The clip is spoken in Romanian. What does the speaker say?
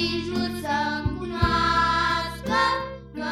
nici nu să-mi cunoască că